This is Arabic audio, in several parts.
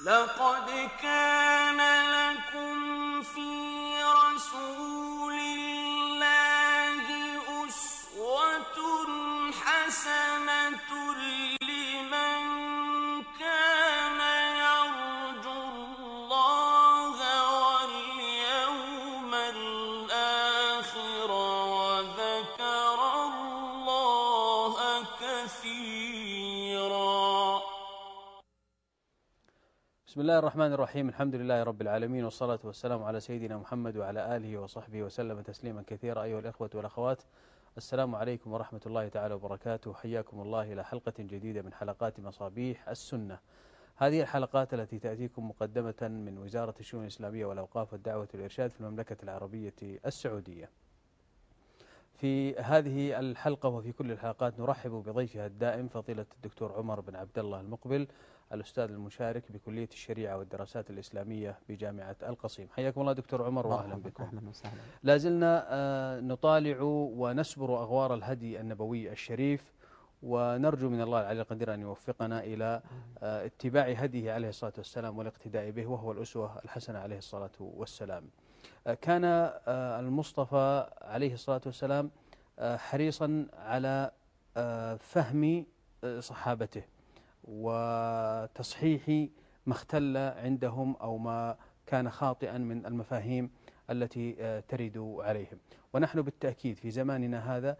لقد كان لكم في رسول الله الرحمن الرحيم الحمد لله رب العالمين والصلاة والسلام على سيدنا محمد وعلى آله وصحبه وسلم تسليما كثيرا أيها الإخوة والأخوات السلام عليكم ورحمة الله تعالى وبركاته حياكم الله إلى حلقة جديدة من حلقات مصابيح السنة هذه الحلقات التي تأتيكم مقدمة من وزارة الشؤون الإسلامية والأوقاف والدعوة والإرشاد في المملكة العربية السعودية في هذه الحلقة وفي كل الحلقات نرحب بضيفها الدائم فضيلة الدكتور عمر بن عبد الله المقبل الأستاذ المشارك بكلية الشريعة والدراسات الإسلامية بجامعة القصيم. حياكم الله دكتور عمر وأهلا بكم. أهلا وسهلا. لا زلنا آه، نطالع ونسبر أغوار الهدي النبوي الشريف ونرجو من الله العلي القدير أن يوفقنا إلى آه، اتباع هديه عليه الصلاة والسلام والاقتداء به وهو الأسوة الحسنة عليه الصلاة والسلام. آه، كان المصطفى عليه الصلاة والسلام حريصا على فهم صحابته. وتصحيح ما اختل عندهم أو ما كان خاطئا من المفاهيم التي آه، ترد عليهم. ونحن بالتأكيد في زماننا هذا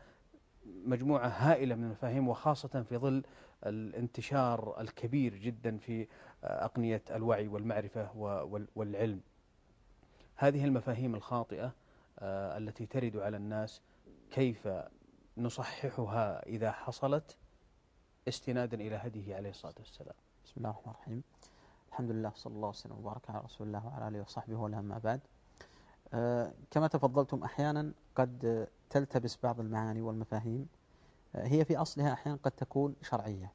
مجموعة هائلة من المفاهيم وخاصة في ظل الانتشار الكبير جدا في آه، أقنية الوعي والمعرفة والعلم. هذه المفاهيم الخاطئة آه، التي ترد على الناس كيف نصححها إذا حصلت؟ استنادا إلى هديه عليه الصلاة والسلام. بسم الله الرحمن الرحيم. الحمد لله صلى الله وسلم وبارك على رسول الله وعلى آله وصحبه ولا ما بعد. آه، كما تفضلتم أحيانا قد تلتبس بعض المعاني والمفاهيم. آه، هي في أصلها أحيانا قد تكون شرعية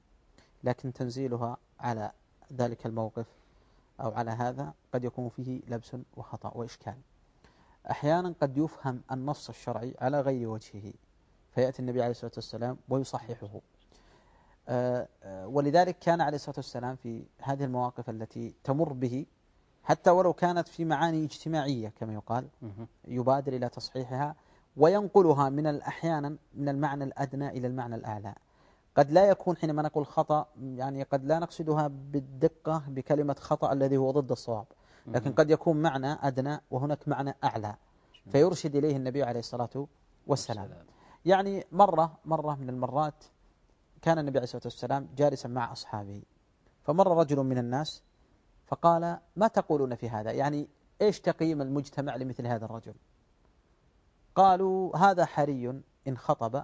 لكن تنزيلها على ذلك الموقف أو على هذا قد يكون فيه لبس وخطأ وإشكال. أحيانا قد يفهم النص الشرعي على غير وجهه فيأتي النبي عليه الصلاة والسلام ويصححه. ولذلك كان عليه الصلاة والسلام في هذه المواقف التي تمر به حتى ولو كانت في معاني اجتماعية كما يقال. يبادر إلى تصحيحها وينقلها من الأحيانا من المعنى الأدنى إلى المعنى الأعلى. قد لا يكون حينما نقول خطأ يعني قد لا نقصدها بالدقة بكلمة خطأ الذي هو ضد الصواب لكن. قد يكون معنى أدنى وهناك معنى أعلى. فيرشد إليه النبي عليه الصلاة والسلام. يعني مرة مرة من المرات كان النبي عليه الصلاة والسلام جالسا مع أصحابه. فمر رجل من الناس فقال ما تقولون في هذا؟ يعني إيش تقييم المجتمع لمثل هذا الرجل؟ قالوا هذا حري إن خطب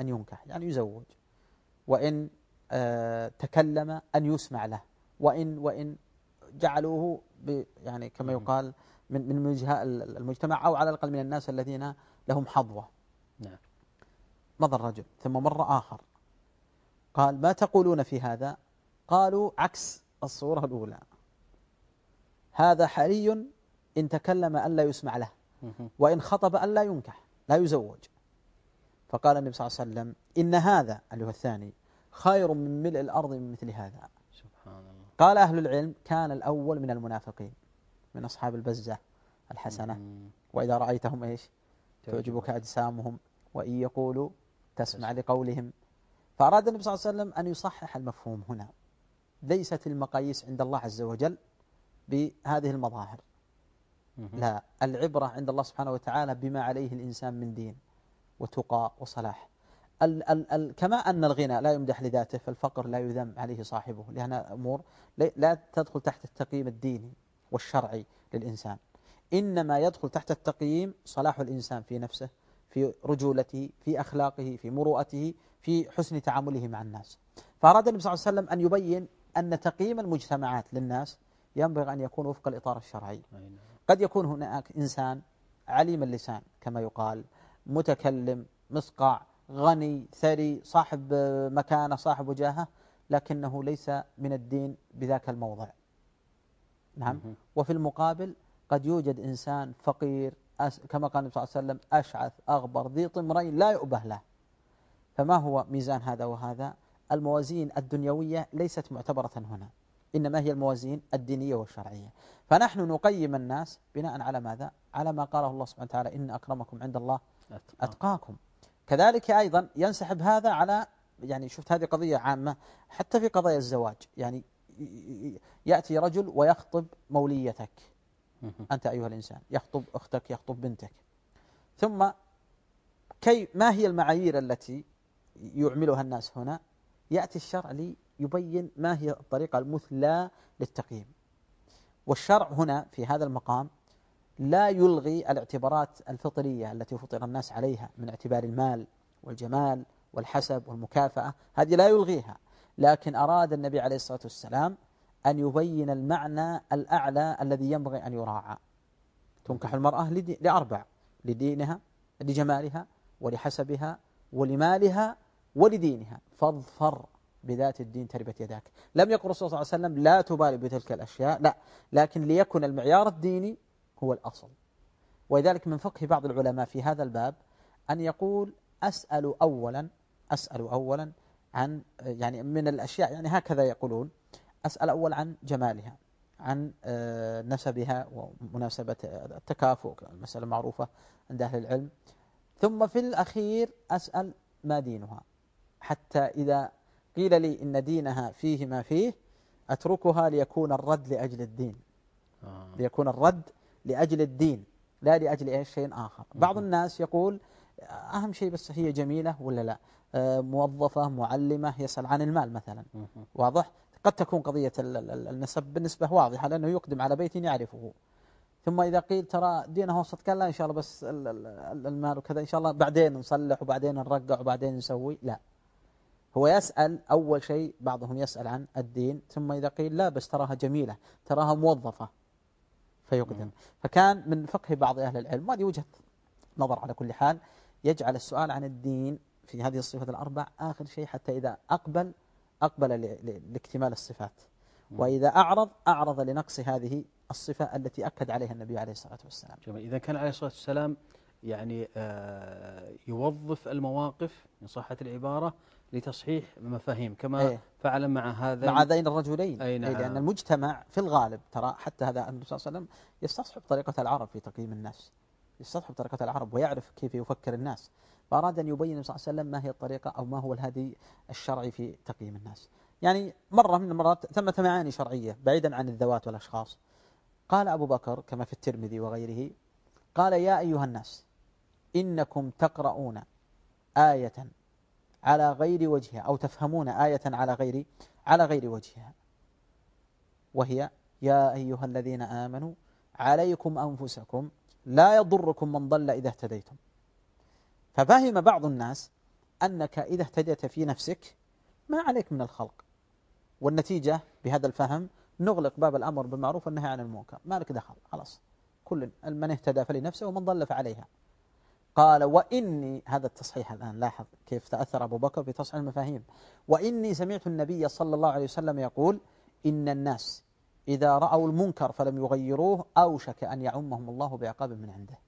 أن ينكح يعني يزوج وإن آه تكلم أن يسمع له وإن وإن جعلوه يعني كما. يقال من من وجهاء المجتمع أو على الأقل من الناس الذين لهم حظوة. نعم. مضى الرجل ثم مر آخر. قال ما تقولون في هذا؟ قالوا عكس الصورة الأولى. هذا حري إن تكلم أن لا يسمع له. وإن خطب أن لا ينكح لا يزوج. فقال النبي صلى الله عليه وسلم إن هذا اللي هو الثاني خير من ملء الأرض من مثل هذا. سبحان الله. قال أهل العلم كان الأول من المنافقين من أصحاب البزة الحسنة. وإذا رأيتهم إيش؟ تعجبك. أجسامهم وإن يقولوا تسمع. لقولهم. فأراد النبي صلى الله عليه وسلم أن يصحح المفهوم هنا. ليست المقاييس عند الله عز وجل بهذه المظاهر. لا العبرة عند الله سبحانه وتعالى بما عليه الإنسان من دين وتقى وصلاح. ال ال ال كما أن الغنى لا يمدح لذاته فالفقر لا يذم عليه صاحبه لأنها أمور لا- لا تدخل تحت التقييم الديني والشرعي للإنسان. إنما يدخل تحت التقييم صلاح الإنسان في نفسه في رجولته في أخلاقه في مروءته في حسن تعامله مع الناس فأراد النبي صلى الله عليه وسلم أن يبين أن تقييم المجتمعات للناس ينبغي أن يكون وفق الإطار الشرعي. قد يكون هناك إنسان عليم اللسان كما يقال متكلم مصقع غني ثري صاحب مكانة صاحب وجاهة لكنه ليس من الدين بذاك الموضع نعم. وفي المقابل قد يوجد إنسان فقير كما قال النبي صلى الله عليه وسلم أشعث أغبر ذي طمرين لا يؤبه له فما هو ميزان هذا وهذا؟ الموازين الدنيوية ليست معتبرة هنا إنما هي الموازين الدينية والشرعية. فنحن نقيم الناس بناء على ماذا؟ على ما قاله الله سبحانه وتعالى إن أكرمكم عند الله أتقاكم. كذلك أيضا ينسحب هذا على يعني شفت هذه قضية عامة حتى في قضايا الزواج. يعني يأتي رجل ويخطب موليتك. أنت أيها الإنسان يخطب أختك يخطب بنتك. ثم كي ما هي المعايير التي يعملها الناس هنا يأتي الشرع ليبين ما هي الطريقة المثلى للتقييم. والشرع هنا في هذا المقام لا يلغي الاعتبارات الفطرية التي فطر الناس عليها من اعتبار المال والجمال والحسب والمكافأة هذه لا يلغيها. لكن أراد النبي عليه الصلاة والسلام أن يبين المعنى الأعلى الذي ينبغي أن يراعى. تنكح المرأة لأربع لدينها لجمالها ولحسبها ولمالها ولدينها. فاظفر بذات الدين تربت يداك. لم يقل الرسول صلى الله عليه وسلم لا تبالي بتلك الأشياء لا. لكن ليكن المعيار الديني هو الأصل. ولذلك من فقه بعض العلماء في هذا الباب أن يقول أسأل أولا أسأل أولا عن يعني من الأشياء يعني هكذا يقولون. أسأل أول عن جمالها عن آه، نسبها ومناسبة التكافؤ المسألة معروفة عند أهل العلم. ثم في الأخير أسأل ما دينها. حتى إذا قيل لي إن دينها فيه ما فيه أتركها ليكون الرد لأجل الدين. آه. ليكون الرد لأجل الدين لا لأجل أي شيء آخر. بعض الناس يقول أهم شيء بس هي جميلة ولا لا؟ آه، موظفة معلمة يسأل عن المال مثلا. واضح؟ قد تكون قضية النسب بالنسبة واضحة لأنه يقدم على بيت يعرفه. ثم إذا قيل ترى دينه وسط قال لا إن شاء الله بس المال وكذا إن شاء الله بعدين نصلح وبعدين نرقع وبعدين نسوي. لا. هو يسأل أول شيء بعضهم يسأل عن الدين ثم إذا قيل لا بس تراها جميلة تراها موظفة فيقدم. فكان من فقه بعض أهل العلم وهذه وجهة نظر على كل حال يجعل السؤال عن الدين في هذه الصفات الأربع آخر شيء حتى إذا أقبل أقبل لاكتمال الصفات. وإذا أعرض أعرض لنقص هذه الصفة التي أكد عليها النبي عليه الصلاة والسلام. جميل. إذا كان عليه الصلاة والسلام يعني آه، يوظف المواقف من صحة العبارة لتصحيح مفاهيم كما أيه. فعل مع هذا مع هذين الرجلين. أي نعم. لأن المجتمع في الغالب ترى حتى هذا النبي صلى الله عليه وسلم يستصحب طريقة العرب في تقييم الناس. يستصحب طريقة العرب ويعرف كيف يفكر الناس. فأراد أن يبين صلى الله عليه وسلم ما هي الطريقة أو ما هو الهدي الشرعي في تقييم الناس. يعني مرة من المرات ثمة معاني شرعية بعيدا عن الذوات والأشخاص. قال أبو بكر كما في الترمذي وغيره قال يا أيها الناس إنكم تقرؤون آية على غير وجهها أو تفهمون آية على غير على غير وجهها. وهي يا أيها الذين آمنوا عليكم أنفسكم لا يضركم من ضل إذا اهتديتم. ففهم بعض الناس أنك إذا اهتديت في نفسك ما عليك من الخلق. والنتيجة بهذا الفهم نغلق باب الأمر بالمعروف والنهي عن المنكر. ما لك دخل خلاص. كل من اهتدى فلنفسه ومن ضل فعليها. قال وإني هذا التصحيح الآن لاحظ كيف تأثر أبو بكر في تصحيح المفاهيم. وإني سمعت النبي صلى الله عليه وسلم يقول إن الناس إذا رأوا المنكر فلم يغيروه أوشك أن يعمهم الله بعقاب من عنده.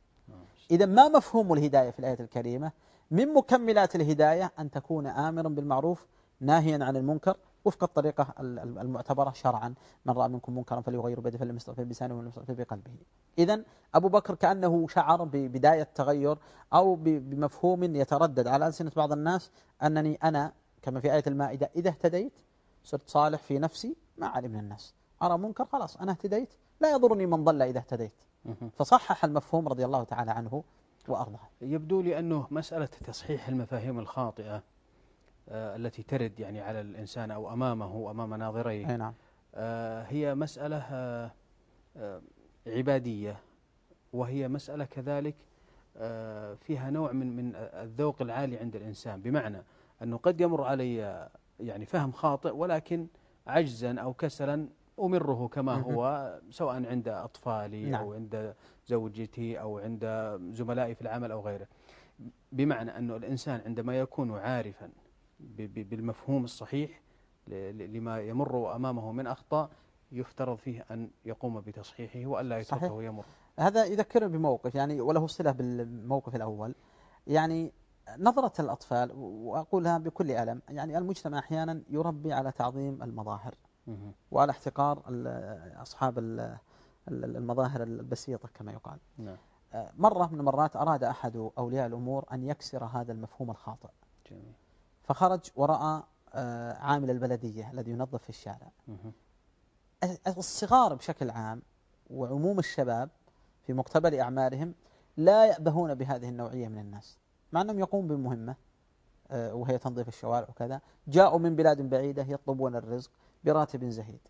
إذا ما مفهوم الهداية في الآية الكريمة؟ من مكملات الهداية أن تكون آمرا بالمعروف ناهيا عن المنكر وفق الطريقة المعتبرة شرعا. من رأى منكم منكرا فليغير بيده فليمسطه بلسانه وليمسطه بقلبه. إذا أبو بكر كأنه شعر ببداية تغير أو بمفهوم يتردد. على ألسنة بعض الناس أنني أنا كما في آية المائدة إذا اهتديت صرت صالح في نفسي ما علي من الناس. أرى منكر؟ خلاص أنا اهتديت. لا يضرني من ضل إذا اهتديت. فصحح المفهوم رضي الله تعالى عنه وأرضاه. يبدو لي أنه مسألة تصحيح المفاهيم الخاطئة التي ترد يعني على الإنسان أو أمامه أمام ناظريه نعم. آه، هي مسألة آه، عبادية وهي مسألة كذلك فيها نوع من من الذوق العالي عند الإنسان بمعنى أنه قد يمر علي يعني فهم خاطئ ولكن عجزا أو كسلا أمره كما هو سواء عند أطفالي نعم. أو عند زوجتي أو عند زملائي في العمل أو غيره بمعنى أنه الإنسان عندما يكون عارفا بالمفهوم الصحيح لما يمر أمامه من أخطاء يفترض فيه أن يقوم بتصحيحه وألا يتركه يمر. هذا يذكرني بموقف يعني وله صلة بالموقف الأول. يعني نظرة الأطفال وأقولها بكل ألم يعني المجتمع أحيانا يربي على تعظيم المظاهر. وعلى احتقار أصحاب ال- ال- المظاهر البسيطة كما يقال. نعم. آه، مرة من المرات أراد أحد أولياء الأمور أن يكسر هذا المفهوم الخاطئ. جميل. فخرج ورأى آه، عامل البلدية الذي ينظف في الشارع. الصغار بشكل عام وعموم الشباب في مقتبل أعمارهم لا يأبهون بهذه النوعية من الناس مع أنهم يقومون بمهمة آه، وهي تنظيف الشوارع وكذا جاءوا من بلاد بعيدة يطلبون الرزق براتب زهيد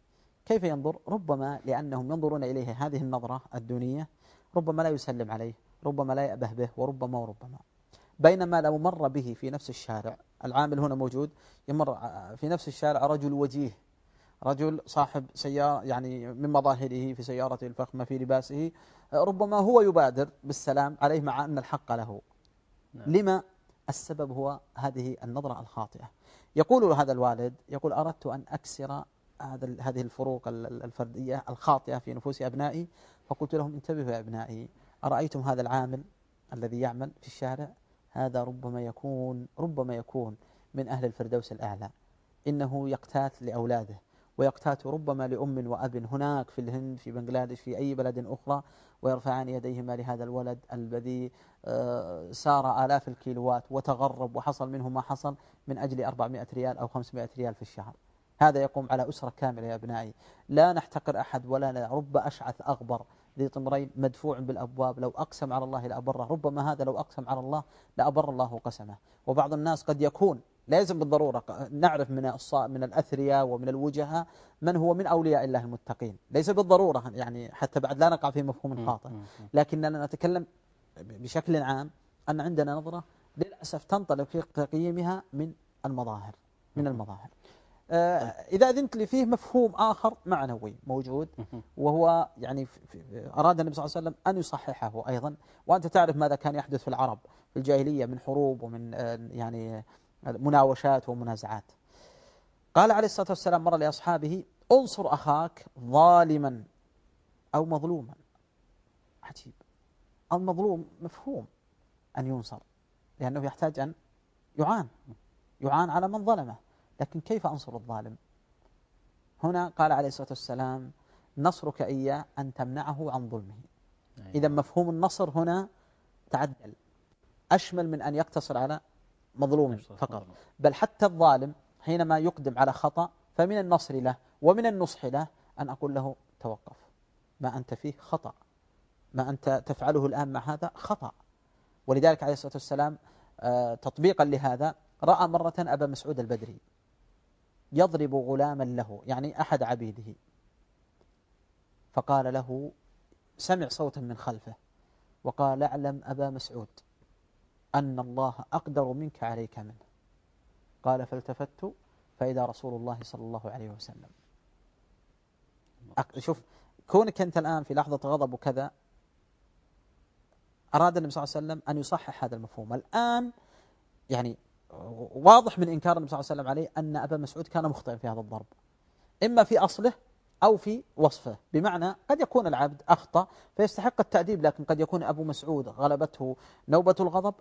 كيف ينظر؟ ربما لأنهم ينظرون إليه هذه النظرة الدونية ربما لا يسلم عليه ربما لا يأبه به وربما وربما بينما لو مر به في نفس الشارع العامل هنا موجود يمر في نفس الشارع رجل وجيه رجل صاحب سيارة يعني من مظاهره في سيارته الفخمة في لباسه ربما هو يبادر بالسلام عليه مع أن الحق له. نعم. لما السبب هو هذه النظرة الخاطئة؟ يقول هذا الوالد يقول أردت أن أكسر هذا هذه الفروق ال- ال- الفردية الخاطئة في نفوس أبنائي فقلت لهم انتبهوا يا أبنائي أرأيتم هذا العامل الذي يعمل في الشارع؟ هذا ربما يكون ربما يكون من أهل الفردوس الأعلى. إنه يقتات لأولاده ويقتات ربما لأم وأب هناك في الهند في بنغلاديش في أي بلد أخرى ويرفعان يديهما لهذا الولد الذي آه، سار آلاف الكيلوات وتغرب وحصل منه ما حصل من أجل 400 ريال أو 500 ريال في الشهر. هذا يقوم على أسرة كاملة يا أبنائي. لا نحتقر أحد ولا رب أشعث أغبر. ذي طمرين مدفوع بالأبواب. لو أقسم على الله لأبره. ربما هذا لو أقسم على الله لأبر الله قسمه. وبعض الناس قد يكون لا يلزم بالضرورة نعرف من من الأثرياء ومن الوجهاء من هو من أولياء الله المتقين. ليس بالضرورة يعني حتى بعد لا نقع في مفهوم خاطئ. لكننا نتكلم بشكل عام أن عندنا نظرة للأسف تنطلق في تقييمها من المظاهر من المظاهر. إذا أذنت لي فيه مفهوم آخر معنوي موجود. وهو يعني أراد النبي صلى الله عليه وسلم أن يصححه أيضا. وأنت تعرف ماذا كان يحدث في العرب في الجاهلية من حروب ومن آه، يعني مناوشات ومنازعات. قال عليه الصلاة والسلام مرة لأصحابه أنصر أخاك ظالما أو مظلوما. عجيب. المظلوم مفهوم أن ينصر لأنه يحتاج أن يعان. يعان على من ظلمه. لكن كيف أنصر الظالم؟ هنا قال عليه الصلاة والسلام نصرك إياه أن تمنعه عن ظلمه. أيوة. إذا مفهوم النصر هنا تعدل. أشمل من أن يقتصر على مظلوم فقط. بل حتى الظالم حينما يقدم على خطأ فمن النصر له ومن النصح له أن أقول له توقف. ما أنت فيه خطأ. ما أنت تفعله الآن مع هذا خطأ. ولذلك عليه الصلاة والسلام آه، تطبيقا لهذا رأى مرة أبا مسعود البدري. يضرب غلاما له يعني أحد عبيده. فقال له سمع صوتا من خلفه وقال أعلم أبا مسعود أن الله أقدر منك عليك منه. قال فالتفت فإذا رسول الله صلى الله عليه وسلم. شوف كونك أنت الآن في لحظة غضب وكذا أراد النبي صلى الله عليه وسلم أن يصحح هذا المفهوم. الآن يعني واضح من إنكار النبي صلى الله عليه وسلم عليه أن أبا مسعود كان مخطئا في هذا الضرب. إما في أصله أو في وصفه. بمعنى قد يكون العبد أخطأ فيستحق التأديب لكن قد يكون أبو مسعود غلبته نوبة الغضب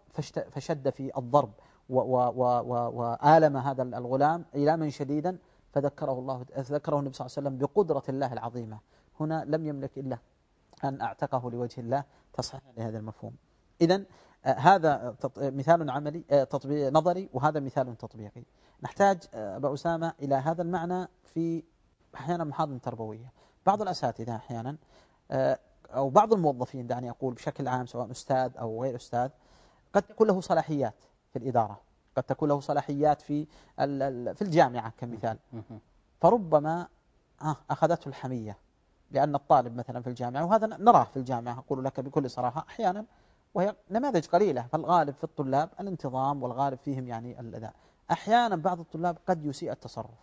فشد في الضرب وآلم هذا الغلام إيلاما شديدا فذكره الله ذكره النبي صلى الله عليه وسلم بقدرة الله العظيمة. هنا لم يملك إلا أن أعتقه لوجه الله. تصحيحا لهذا المفهوم. إذا هذا تط- مثال عملي آه، تطبيق نظري وهذا مثال تطبيقي. نحتاج آه، أبا أسامة إلى هذا المعنى في أحيانا محاضن تربوية. بعض الأساتذة أحيانا آه، أو بعض الموظفين دعني أقول بشكل عام سواء أستاذ أو غير أستاذ قد تكون له صلاحيات في الإدارة. قد تكون له صلاحيات في في الجامعة كمثال. فربما آه أخذته الحمية لأن الطالب مثلا في الجامعة وهذا نراه في الجامعة أقول لك بكل صراحة أحيانا وهي نماذج قليلة. فالغالب في الطلاب الانتظام والغالب فيهم يعني الأداء أحيانا بعض الطلاب قد يسيء التصرف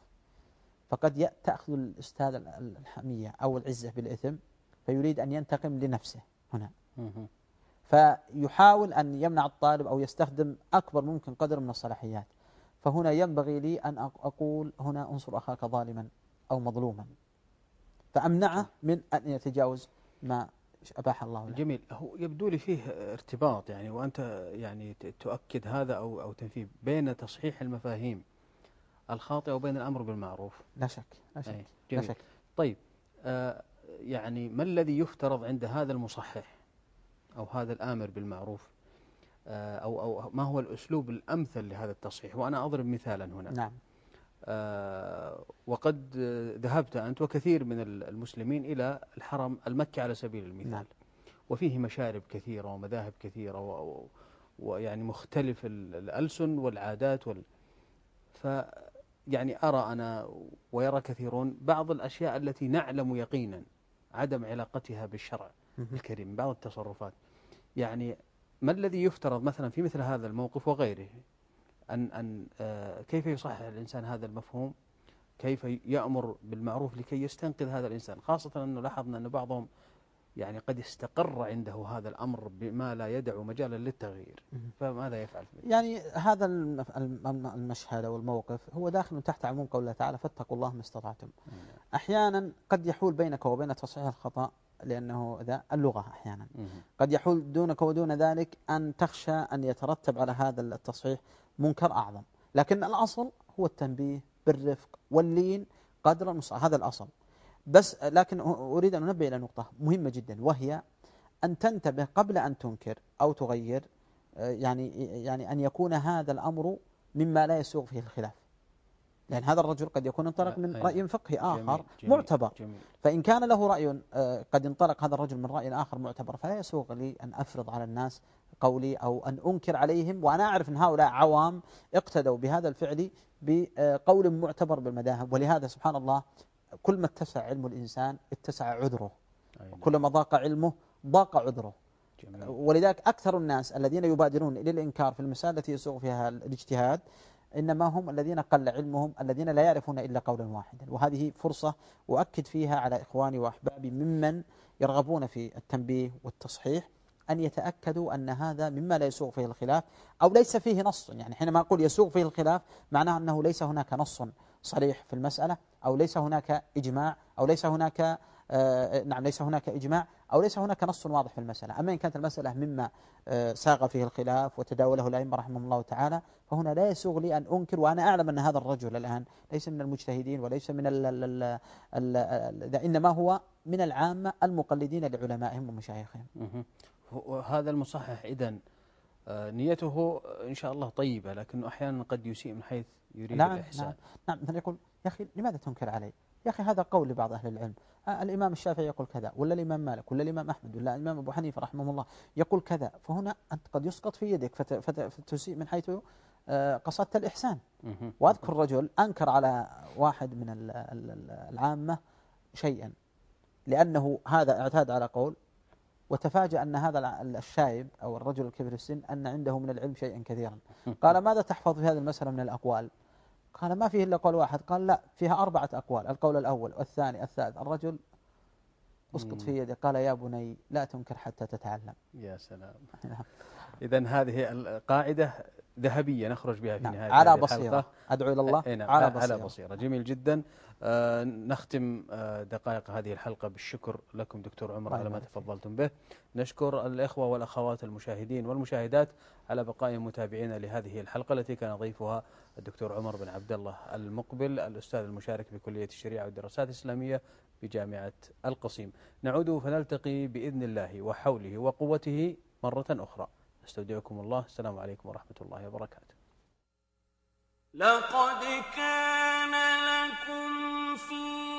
فقد تأخذ الأستاذ ال- ال- الحمية أو العزة بالإثم فيريد أن ينتقم لنفسه هنا. فيحاول أن يمنع الطالب أو يستخدم أكبر ممكن قدر من الصلاحيات. فهنا ينبغي لي أن أق- أقول هنا انصر أخاك ظالما أو مظلوما. فأمنعه من أن يتجاوز ما أباح الله له جميل. هو يبدو لي فيه ارتباط يعني وأنت يعني تؤكد هذا أو أو تنفيه بين تصحيح المفاهيم الخاطئة وبين الأمر بالمعروف. لا شك لا شك أي، لا جميل. شك. طيب آه يعني ما الذي يفترض عند هذا المصحح أو هذا الآمر بالمعروف؟ آه أو, أو ما هو الأسلوب الأمثل لهذا التصحيح؟ وأنا أضرب مثالا هنا. نعم. وقد آه، ذهبت أنت وكثير من المسلمين إلى الحرم المكي على سبيل المثال نعم. وفيه مشارب كثيرة ومذاهب كثيرة ويعني مختلف ال- الألسن والعادات وال ف يعني أرى أنا ويرى كثيرون بعض الأشياء التي نعلم يقينا عدم علاقتها بالشرع. الكريم بعض التصرفات يعني ما الذي يفترض مثلا في مثل هذا الموقف وغيره أن أن آه، كيف يصحح الإنسان هذا المفهوم؟ كيف يأمر بالمعروف لكي يستنقذ هذا الإنسان؟ خاصة أنه لاحظنا أن بعضهم يعني قد استقر عنده هذا الأمر بما لا يدع مجالا للتغيير. فماذا يفعل؟ يعني هذا الم- الم- المشهد أو الموقف هو داخل تحت عموم قول الله تعالى فاتقوا الله ما استطعتم. أحيانا قد يحول بينك وبين تصحيح الخطأ لأنه ذا اللغة أحيانا. قد يحول دونك ودون ذلك أن تخشى أن يترتب على هذا التصحيح منكر أعظم. لكن الأصل هو التنبيه بالرفق واللين قدر المستطاع هذا الأصل. بس لكن أريد أن أنبه إلى نقطة مهمة جدا وهي أن تنتبه قبل أن تنكر أو تغير آه، يعني يعني أن يكون هذا الأمر مما لا يسوغ فيه الخلاف. لأن هذا الرجل قد يكون انطلق من أي رأي فقهي آخر جميل، جميل، معتبر. جميل فإن كان له رأي آه، قد انطلق هذا الرجل من رأي آخر معتبر فلا يسوغ لي أن أفرض على الناس قولي أو أن أنكر عليهم. وأنا أعرف أن هؤلاء عوام اقتدوا بهذا الفعل بقول معتبر بالمذاهب. ولهذا سبحان الله كل ما اتسع علم الإنسان اتسع عذره. كلما ضاق علمه ضاق عذره. جميل. ولذلك أكثر الناس الذين يبادرون إلى الإنكار في المسائل التي يسوغ فيها الاجتهاد إنما هم الذين قل علمهم الذين لا يعرفون إلا قولا واحدا. وهذه فرصة أؤكد فيها على إخواني وأحبابي ممن يرغبون في التنبيه والتصحيح أن يتأكدوا أن هذا مما لا يسوغ فيه الخلاف أو ليس فيه نص. يعني حينما أقول يسوغ فيه الخلاف معناه أنه ليس هناك نص صريح في المسألة أو ليس هناك إجماع أو ليس هناك آه نعم ليس هناك إجماع أو ليس هناك نص واضح في المسألة. أما إن كانت المسألة مما آه ساغ فيه الخلاف وتداوله الأئمة رحمهم الله تعالى فهنا لا يسوغ لي أن أنكر وأنا أعلم أن هذا الرجل الآن ليس من المجتهدين وليس من ال ال ال ال ال إنما هو من العامة المقلدين لعلمائهم ومشايخهم. هذا المصحح إذا نيته آه، إن شاء الله طيبة لكنه أحيانا قد يسيء من حيث يريد نعم الإحسان. نعم نعم. يقول يا أخي لماذا تنكر علي؟ يا أخي هذا قول لبعض أهل العلم. آه الإمام الشافعي يقول كذا ولا الإمام مالك ولا الإمام أحمد ولا الإمام أبو حنيفة رحمه الله يقول كذا. فهنا أنت قد يسقط في يدك فت فت فتسيء من حيث آه قصدت الإحسان. وأذكر رجل أنكر على واحد من ال- ال- ال- العامة شيئا لأنه هذا اعتاد على قول وتفاجأ أن هذا الشايب أو الرجل الكبير السن أن عنده من العلم شيئا كثيرا. قال ماذا تحفظ في هذه المسألة من الأقوال؟ قال ما فيه إلا قول واحد قال لا فيها أربعة أقوال القول الأول والثاني الثالث الرجل أسقط في يده قال يا بني لا تنكر حتى تتعلم يا سلام نعم. إذا هذه القاعدة ذهبية نخرج بها في نعم. نهاية على بصيرة. أدعو إلى الله نعم على على بصيرة, بصيرة. بصيرة جميل جدا آه نختم آه دقائق هذه الحلقة بالشكر لكم دكتور عمر على ما. تفضلتم به نشكر الإخوة والأخوات المشاهدين والمشاهدات على بقاء متابعينا لهذه الحلقة التي كان ضيفها الدكتور عمر بن عبد الله المقبل الأستاذ المشارك بكلية الشريعة والدراسات الإسلامية بجامعة القصيم. نعود فنلتقي بإذن الله وحوله وقوته مرة أخرى. استودعكم الله. السلام عليكم ورحمة الله وبركاته. لقد كان لكم في